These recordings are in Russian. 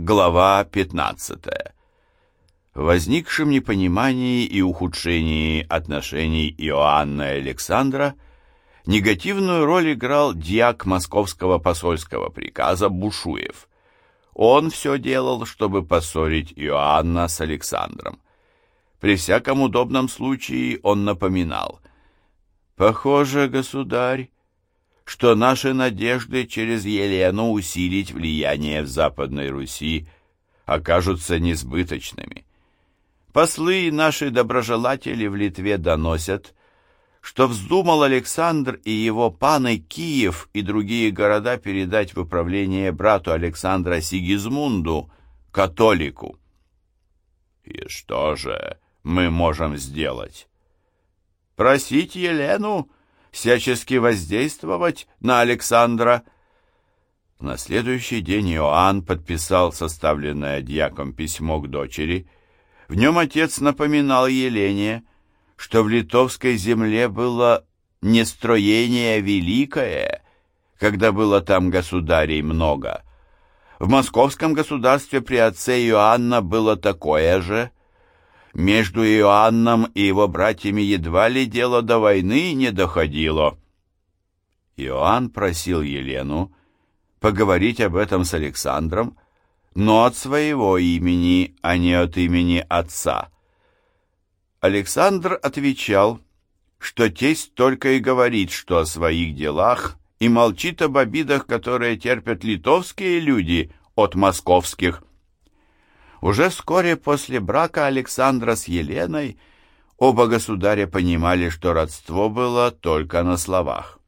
Глава 15. В возникшем непонимании и ухудшении отношений Иоанна и Александра негативную роль играл диак московского посольского приказа Бушуев. Он все делал, чтобы поссорить Иоанна с Александром. При всяком удобном случае он напоминал «Похоже, государь, что наши надежды через Елену усилить влияние в Западной Руси окажутся несбыточными. Послы и наши доброжелатели в Литве доносят, что вздумал Александр и его паны Киев и другие города передать в управление брату Александра Сигизмунду, католику. И что же мы можем сделать? Просить Елену всячески воздействовать на Александра. На следующий день Иоанн подписал составленное дьяком письмо к дочери. В нем отец напоминал Елене, что в литовской земле было нестроение великое, когда было там государей много. В московском государстве при отце Иоанна было такое же – между Иоанном и его братьями едва ли дело до войны не доходило. Иоанн просил Елену поговорить об этом с Александром, но от своего имени, а не от имени отца. Александр отвечал, что тесть только и говорит, что о своих делах, и молчит об обидах, которые терпят литовские люди от московских. Уже вскоре после брака Александра с Еленой оба государя понимали, что родство было только на словах.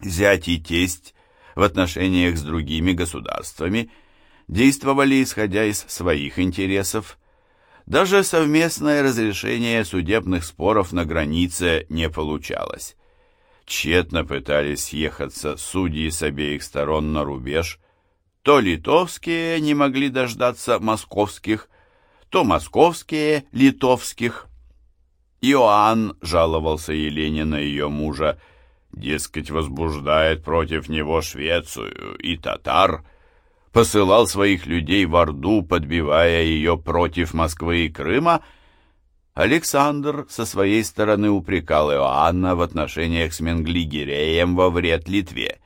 Зять и тесть в отношениях с другими государствами действовали исходя из своих интересов. Даже совместное разрешение судебных споров на границе не получалось. Тщетно пытались съехаться судьи с обеих сторон на рубеж – то литовские не могли дождаться московских, то московские литовских. Иоанн жаловался Елене на ее мужа, дескать, возбуждает против него Швецию и татар, посылал своих людей в Орду, подбивая ее против Москвы и Крыма, Александр со своей стороны упрекал Иоанна в отношениях с Менглигереем во вред Литве.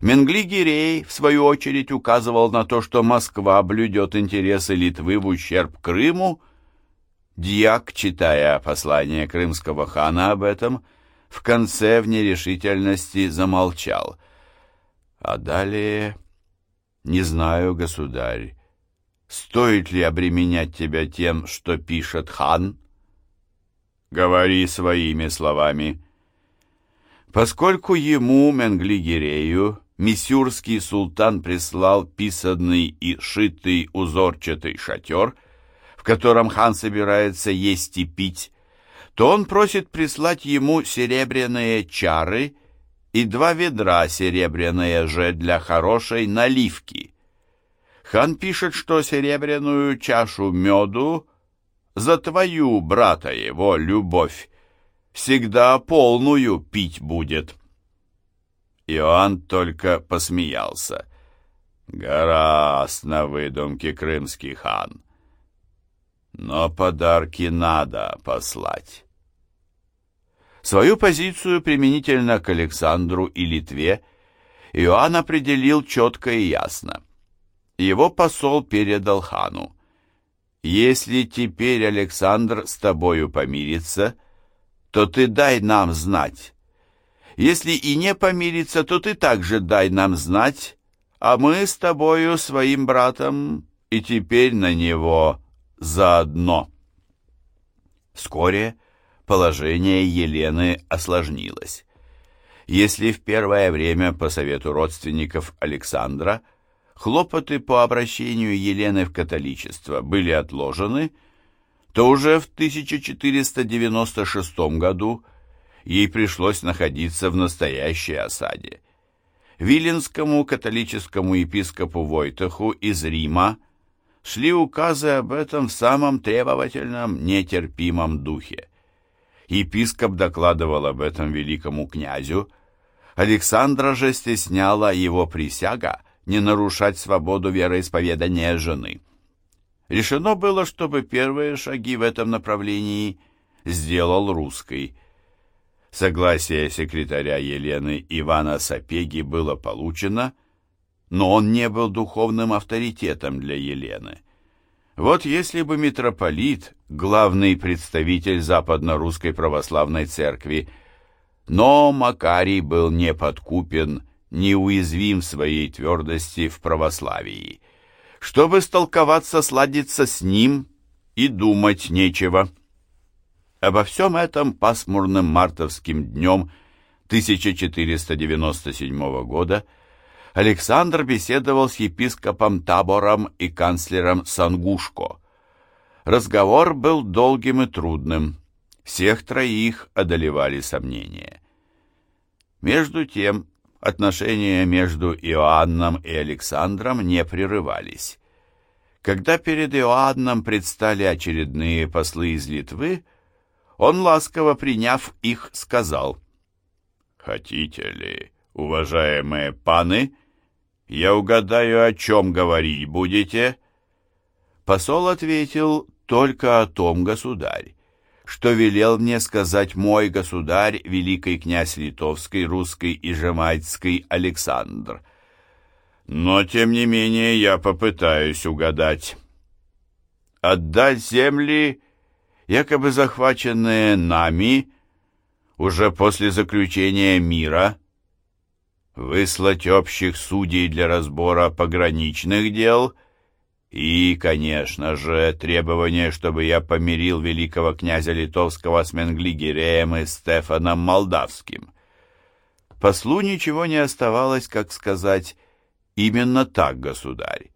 Менгли-Гирей, в свою очередь, указывал на то, что Москва блюдет интересы Литвы в ущерб Крыму. Дьяк, читая послание крымского хана об этом, в конце в нерешительности замолчал. А далее... «Не знаю, государь, стоит ли обременять тебя тем, что пишет хан?» «Говори своими словами». Поскольку ему, Менгли-Гирею, миссюрский султан прислал писанный и шитый узорчатый шатер, в котором хан собирается есть и пить, то он просит прислать ему серебряные чары и два ведра серебряные же для хорошей наливки. Хан пишет, что серебряную чашу меду за твою, брата его, любовь всегда полную пить будет. Иоанн только посмеялся. Гораст на выдумке крымский хан. Но подарки надо послать. Свою позицию применительно к Александру и Литве Иоанн определил четко и ясно. Его посол передал хану. «Если теперь Александр с тобою помирится, то ты дай нам знать, если и не помириться, то ты также дай нам знать, а мы с тобою, своим братом, и теперь на него заодно». Вскоре положение Елены осложнилось. Если в первое время по совету родственников Александра хлопоты по обращению Елены в католичество были отложены, то уже в 1496 году ей пришлось находиться в настоящей осаде. Виленскому католическому епископу Войтаху из Рима шли указы об этом в самом требовательном, нетерпимом духе. Епископ докладывал об этом великому князю, Александра же стесняла его присяга не нарушать свободу вероисповедания жены. Решено было, чтобы первые шаги в этом направлении сделал русский. Согласие секретаря Елены Ивана Сапеги было получено, но он не был духовным авторитетом для Елены. Вот если бы митрополит, главный представитель западно-русской православной церкви, но Макарий был неподкупен, неуязвим в своей твердости в православии. Чтобы столковаться, сладиться с ним и думать нечего. Обо всем этом пасмурным мартовским днем 1497 года Александр беседовал с епископом Табором и канцлером Сангушко. Разговор был долгим и трудным. Всех троих одолевали сомнения. Между тем, отношения между Иоанном и Александром не прерывались. Когда перед Иоанном предстали очередные послы из Литвы, он, ласково приняв их, сказал, «Хотите ли, уважаемые паны, я угадаю, о чем говорить будете?» Посол ответил, «Только о том, государь, что велел мне сказать мой государь, великий князь литовский, русский и жемайцкий Александр. Но, тем не менее, я попытаюсь угадать. Отдать земли, якобы захваченные нами, уже после заключения мира, выслать общих судей для разбора пограничных дел — и, конечно же, требование, чтобы я помирил великого князя литовского с Менглигереем и Стефаном Молдавским. Послу ничего не оставалось, как сказать, именно так, государь.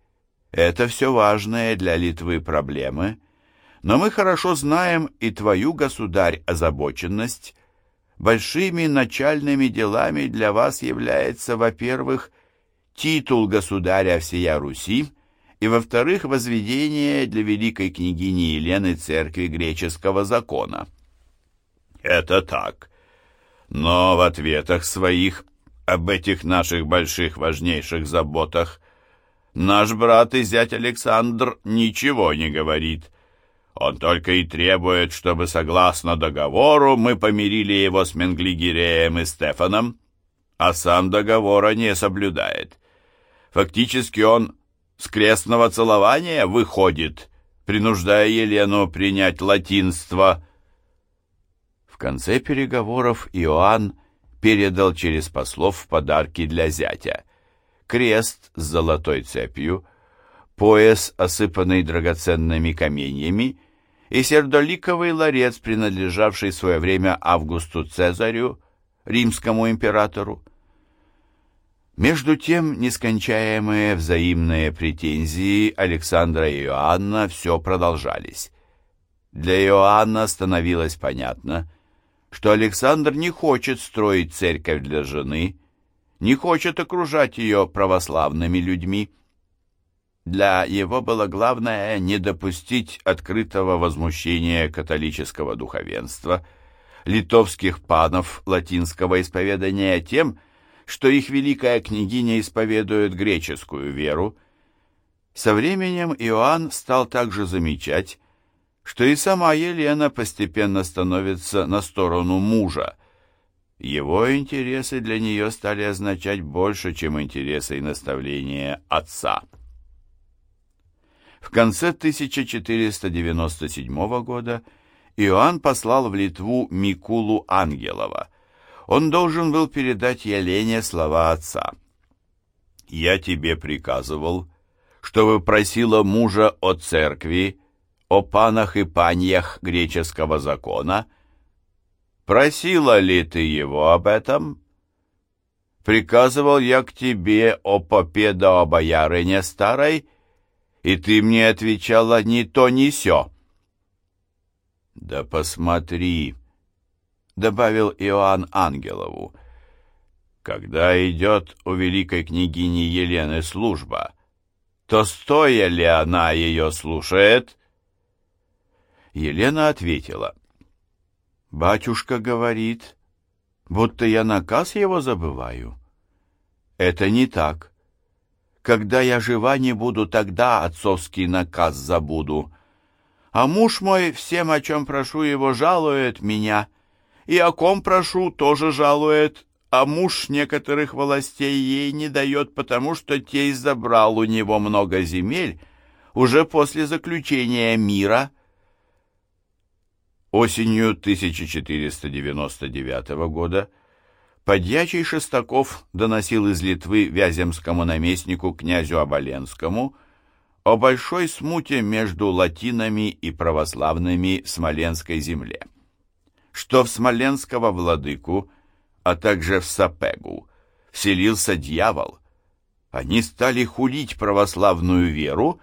Это все важные для Литвы проблемы, но мы хорошо знаем и твою, государь, озабоченность. Большими начальными делами для вас является, во-первых, титул государя всея Руси, и, во-вторых, возведение для великой княгини Елены церкви греческого закона. Это так. Но в ответах своих об этих наших больших важнейших заботах наш брат и зять Александр ничего не говорит. Он только и требует, чтобы, согласно договору, мы помирили его с Менглигереем и Стефаном, а сам договора не соблюдает. Фактически он с крестного целования выходит, принуждая Елену принять латинство. В конце переговоров Иоанн передал через послов подарки для зятя. Крест с золотой цепью, пояс, осыпанный драгоценными каменьями, и сердоликовый ларец, принадлежавший в свое время Августу Цезарю, римскому императору. Между тем, нескончаемые взаимные претензии Александра и Иоанна все продолжались. Для Иоанна становилось понятно, что Александр не хочет строить церковь для жены, не хочет окружать ее православными людьми. Для его было главное не допустить открытого возмущения католического духовенства, литовских панов латинского исповедания тем, что их великая княгиня исповедует греческую веру, со временем Иоанн стал также замечать, что и сама Елена постепенно становится на сторону мужа. Его интересы для нее стали означать больше, чем интересы и наставления отца. В конце 1497 года Иоанн послал в Литву Микулу Ангелова, он должен был передать Елене слова отца. «Я тебе приказывал, чтобы просила мужа о церкви, о панах и паньях греческого закона. Просила ли ты его об этом?» «Приказывал я к тебе о попе да о боярине старой, и ты мне отвечала ни то, ни сё». «Да посмотри!» — добавил Иоанн Ангелову. «Когда идет у великой княгини Елены служба, то стоя ли она ее слушает?» Елена ответила. «Батюшка говорит, будто я наказ его забываю. Это не так. Когда я жива не буду, тогда отцовский наказ забуду. А муж мой всем, о чем прошу его, жалует меня, и о ком прошу, тоже жалует, а муж некоторых властей ей не дает, потому что тесть забрал у него много земель уже после заключения мира. Осенью 1499 года Подьячий Шестаков доносил из Литвы вяземскому наместнику князю Оболенскому о большой смуте между латинами и православными в Смоленской земле, что в смоленского владыку, а также в Сапегу, вселился дьявол. Они стали хулить православную веру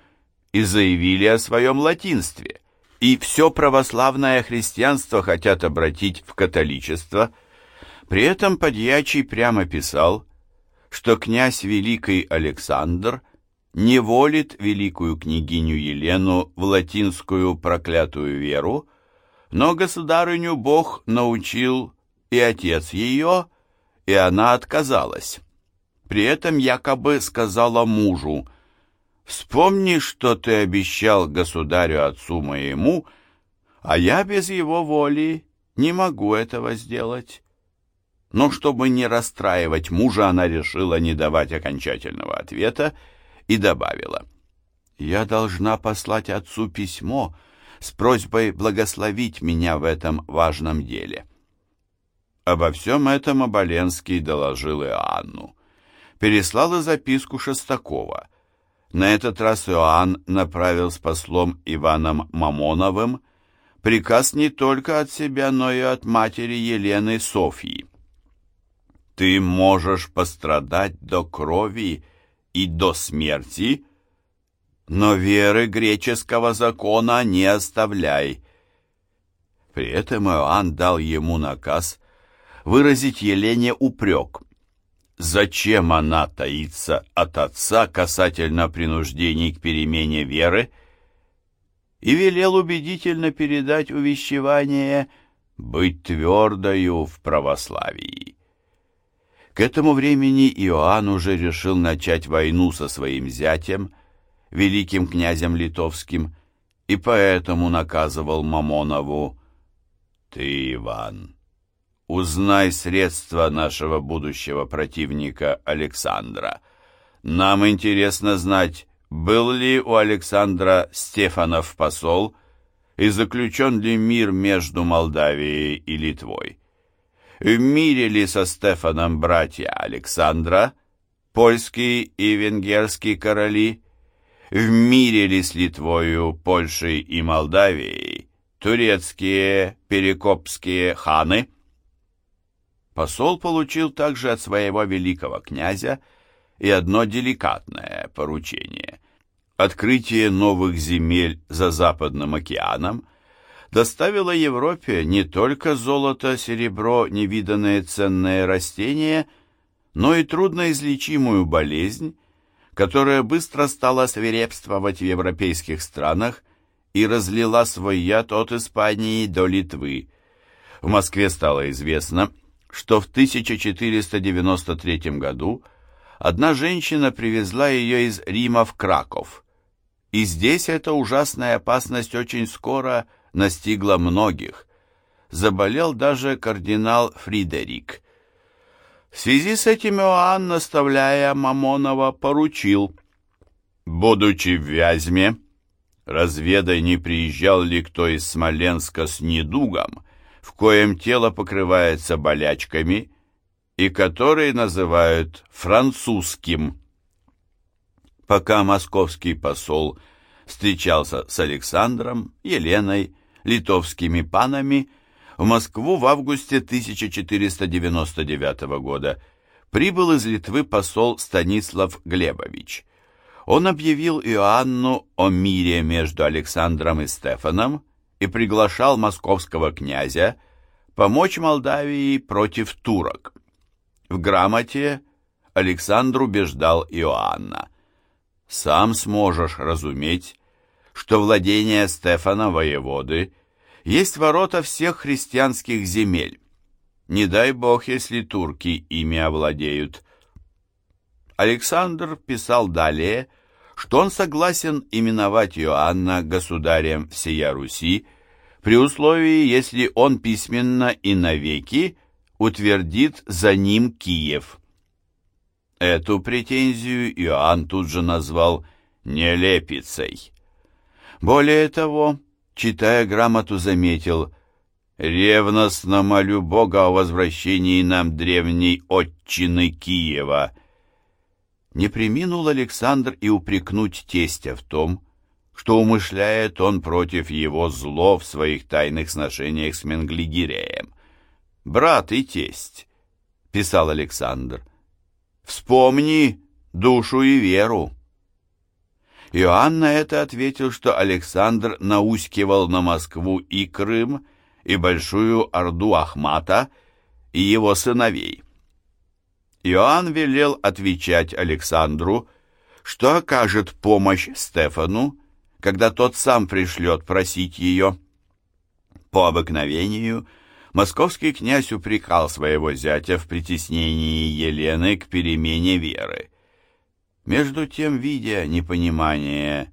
и заявили о своем латинстве, и все православное христианство хотят обратить в католичество – при этом Подьячий прямо писал, что князь Великий Александр не волит великую княгиню Елену в латинскую проклятую веру, но государыню Бог научил и отец ее, и она отказалась. При этом якобы сказала мужу, «Вспомни, что ты обещал государю-отцу моему, а я без его воли не могу этого сделать». Но чтобы не расстраивать мужа, она решила не давать окончательного ответа и добавила. «Я должна послать отцу письмо с просьбой благословить меня в этом важном деле». Обо всем этом Оболенский доложил Иоанну. Переслал и записку Шестакова. На этот раз Иоанн направил с послом Иваном Мамоновым приказ не только от себя, но и от матери Елены Софьи. Ты можешь пострадать до крови и до смерти, но веры греческого закона не оставляй. При этом Иоанн дал ему наказ выразить Елене упрек. Зачем она таится от отца касательно принуждений к перемене веры? И велел убедительно передать увещевание «быть твердою в православии». К этому времени Иоанн уже решил начать войну со своим зятем, великим князем литовским, и поэтому наказывал Мамонову «Ты, Иван, узнай средства нашего будущего противника Александра. Нам интересно знать, был ли у Александра Стефанов посол и заключен ли мир между Молдавией и Литвой в мире ли со Стефаном братья Александра, польские и венгерские короли, в мире ли с Литвою, Польшей и Молдавией, турецкие, перекопские ханы? Посол получил также от своего великого князя и одно деликатное поручение – открытие новых земель за Западным океаном – доставила Европе не только золото, серебро, невиданные ценные растения, но и трудноизлечимую болезнь, которая быстро стала свирепствовать в европейских странах и разлила свой яд от Испании до Литвы. В Москве стало известно, что в 1493 году одна женщина привезла ее из Рима в Краков. И здесь эта ужасная опасность очень скоро – настигла многих. Заболел даже кардинал Фридерик. В связи с этим Иоанн, наставляя Мамонова, поручил, будучи в Вязьме, разведай, не приезжал ли кто из Смоленска с недугом, в коем тело покрывается болячками, и который называют французским. Пока московский посол встречался с Александром, Еленой, литовскими панами в Москву в августе 1499 года прибыл из Литвы посол Станислав Глебович. Он объявил Иоанну о мире между Александром и Стефаном и приглашал московского князя помочь Молдавии против турок. В грамоте Александр убеждал Иоанна. «Сам сможешь разуметь, что владение Стефана воеводы есть ворота всех христианских земель. Не дай бог, если турки ими овладеют. Александр писал далее, что он согласен именовать Иоанна государем всея Руси, при условии, если он письменно и навеки утвердит за ним Киев. Эту претензию Иоанн тут же назвал «нелепицей». Более того, читая грамоту, заметил «Ревностно молю Бога о возвращении нам древней отчины Киева». Не приминул Александр и упрекнуть тестя в том, что умышляет он против его зло в своих тайных сношениях с Менглигиреем. «Брат и тесть», — писал Александр, — «вспомни душу и веру». Иоанн на это ответил, что Александр наускивал на Москву и Крым, и Большую Орду Ахмата, и его сыновей. Иоанн велел отвечать Александру, что окажет помощь Стефану, когда тот сам пришлет просить ее. По обыкновению московский князь упрекал своего зятя в притеснении Елены к перемене веры. Между тем, видя непонимание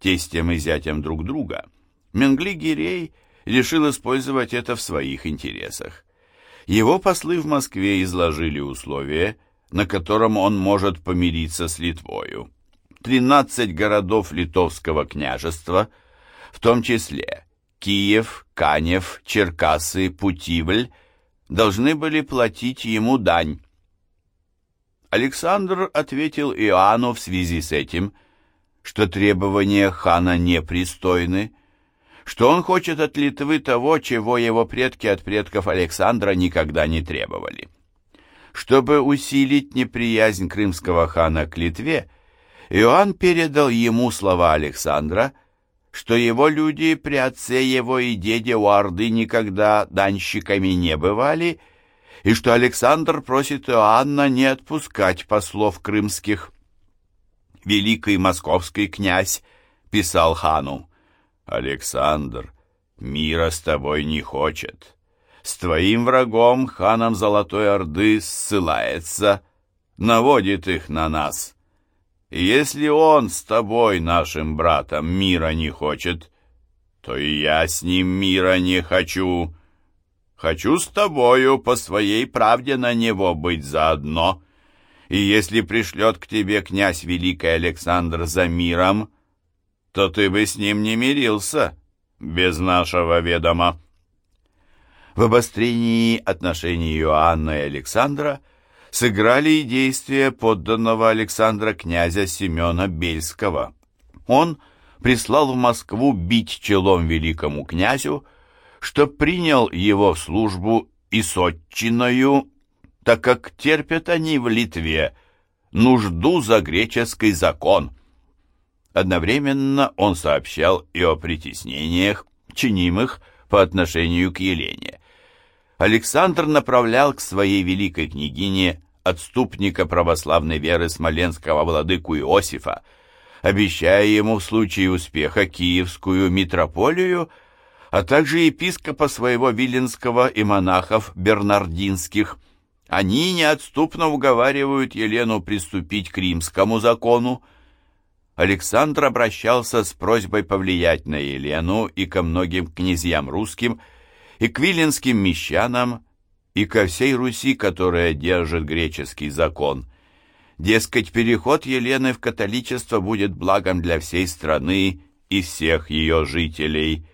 тестем и зятем друг друга, Менгли-Гирей решил использовать это в своих интересах. Его послы в Москве изложили условия, на котором он может помириться с Литвою. 13 городов литовского княжества, в том числе Киев, Канев, Черкасы, Путивль, должны были платить ему дань. Александр ответил Иоанну в связи с этим, что требования хана непристойны, что он хочет от Литвы того, чего его предки от предков Александра никогда не требовали. Чтобы усилить неприязнь крымского хана к Литве, Иоанн передал ему слова Александра, что его люди при отце его и деде у Орды никогда данщиками не бывали, и что Александр просит Иоанна не отпускать послов крымских. Великий московский князь писал хану, «Александр, мира с тобой не хочет. С твоим врагом, ханом Золотой Орды, ссылается, наводит их на нас». Если он с тобой, нашим братом, мира не хочет, то и я с ним мира не хочу. Хочу с тобою по своей правде на него быть заодно. И если пришлет к тебе князь Великий Александр за миром, то ты бы с ним не мирился без нашего ведома. В обострении отношений Иоанна и Александра – сыграли и действия подданного Александра князя Семена Бельского. Он прислал в Москву бить челом великому князю, что принял его в службу и сотчиною, так как терпят они в Литве нужду за греческий закон. Одновременно он сообщал и о притеснениях, чинимых по отношению к Елене. Александр направлял к своей великой княгине отступника православной веры смоленского владыку Иосифа, обещая ему в случае успеха Киевскую митрополию, а также епископа своего Виленского и монахов бернардинских. Они неотступно уговаривают Елену приступить к римскому закону. Александр обращался с просьбой повлиять на Елену и ко многим князьям русским – и к виленским мещанам, и ко всей Руси, которая держит греческий закон. Дескать, переход Елены в католичество будет благом для всей страны и всех ее жителей.